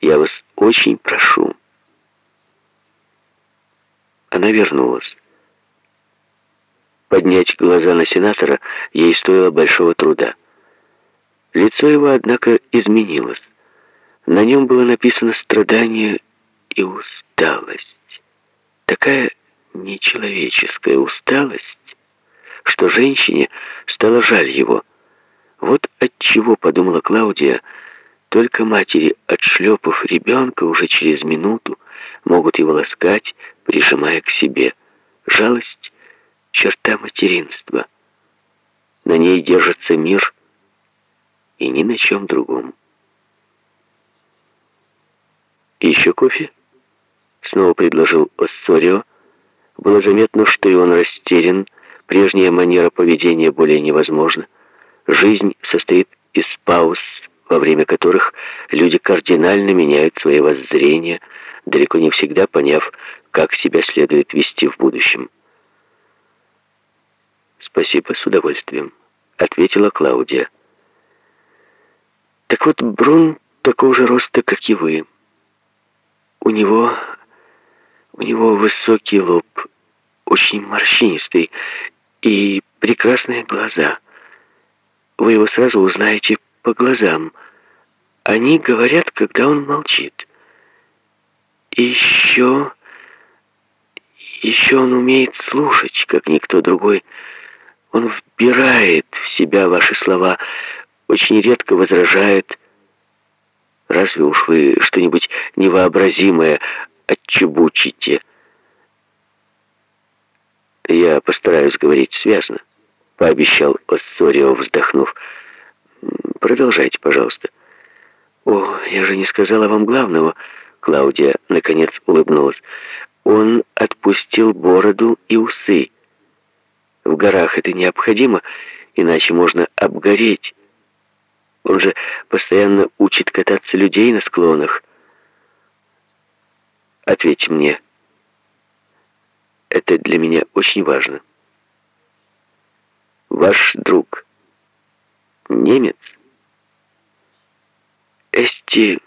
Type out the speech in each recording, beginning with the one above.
Я вас очень прошу». Она вернулась. Поднять глаза на сенатора ей стоило большого труда. Лицо его, однако, изменилось. На нем было написано страдание и усталость. Такая нечеловеческая усталость, что женщине стало жаль его. Вот от чего подумала Клаудия, только матери, отшлепав ребенка уже через минуту, могут его ласкать, прижимая к себе. Жалость — черта материнства. На ней держится мир и ни на чем другом. «Еще кофе?» — снова предложил Оссорио. Было заметно, что и он растерян, прежняя манера поведения более невозможна. Жизнь состоит из пауз, во время которых люди кардинально меняют свои воззрения, далеко не всегда поняв, как себя следует вести в будущем. «Спасибо, с удовольствием», — ответила Клаудия. «Так вот, Брун такого же роста, как и вы. У него... у него высокий лоб, очень морщинистый и прекрасные глаза. Вы его сразу узнаете по глазам. Они говорят, когда он молчит. Еще... Еще он умеет слушать, как никто другой. Он вбирает в себя ваши слова, очень редко возражает. Разве уж вы что-нибудь невообразимое отчебучите? Я постараюсь говорить связно, пообещал Оссорио, вздохнув. Продолжайте, пожалуйста. О, я же не сказала вам главного. Клаудия, наконец, улыбнулась. Он отпустил бороду и усы. В горах это необходимо, иначе можно обгореть. Он же постоянно учит кататься людей на склонах. Ответь мне. Это для меня очень важно. Ваш друг немец? Эсти...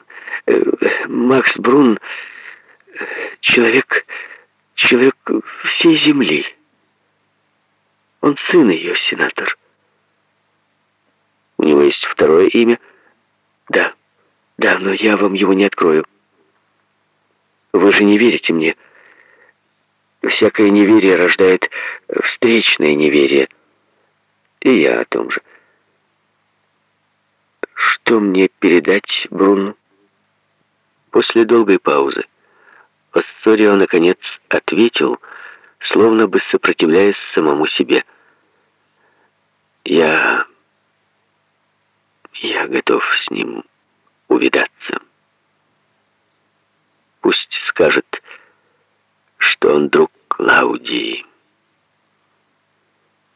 Э, Макс Брун... Человек... Человек всей земли. Он сын ее, сенатор. У него есть второе имя? Да. Да, но я вам его не открою. Вы же не верите мне. Всякое неверие рождает встречное неверие. И я о том же. Что мне передать Бруну? После долгой паузы Оссорио, наконец, ответил, словно бы сопротивляясь самому себе. «Я... я готов с ним увидаться. Пусть скажет, что он друг Клаудии.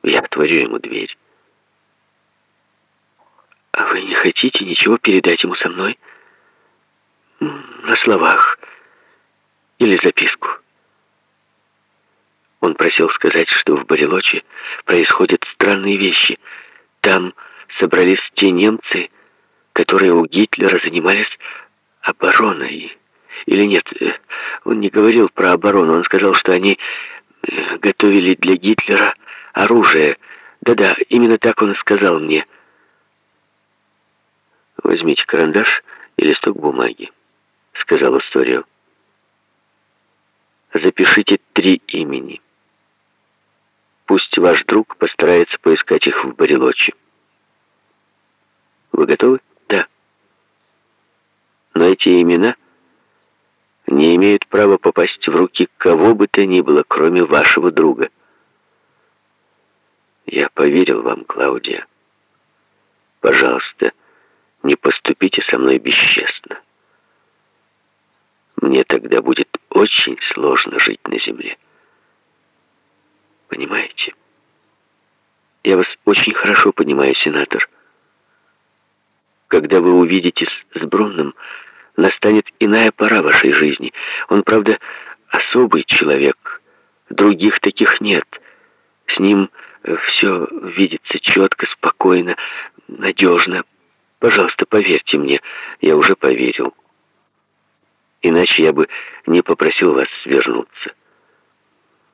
Я отворю ему дверь. А вы не хотите ничего передать ему со мной? На словах или записку. Он просил сказать, что в Барелоче происходят странные вещи. Там собрались те немцы, которые у Гитлера занимались обороной. Или нет, э, он не говорил про оборону, он сказал, что они э, готовили для Гитлера оружие. Да-да, именно так он и сказал мне. «Возьмите карандаш и листок бумаги», — сказал Историо запишите три имени. Пусть ваш друг постарается поискать их в Барелоче. Вы готовы? Да. Но эти имена не имеют права попасть в руки кого бы то ни было, кроме вашего друга. Я поверил вам, Клаудия. Пожалуйста, не поступите со мной бесчестно. Мне тогда будет очень сложно жить на земле. Понимаете? Я вас очень хорошо понимаю, сенатор. Когда вы увидитесь с Брунном, настанет иная пора вашей жизни. Он, правда, особый человек. Других таких нет. С ним все видится четко, спокойно, надежно. Пожалуйста, поверьте мне, я уже поверил. Иначе я бы не попросил вас свернуться.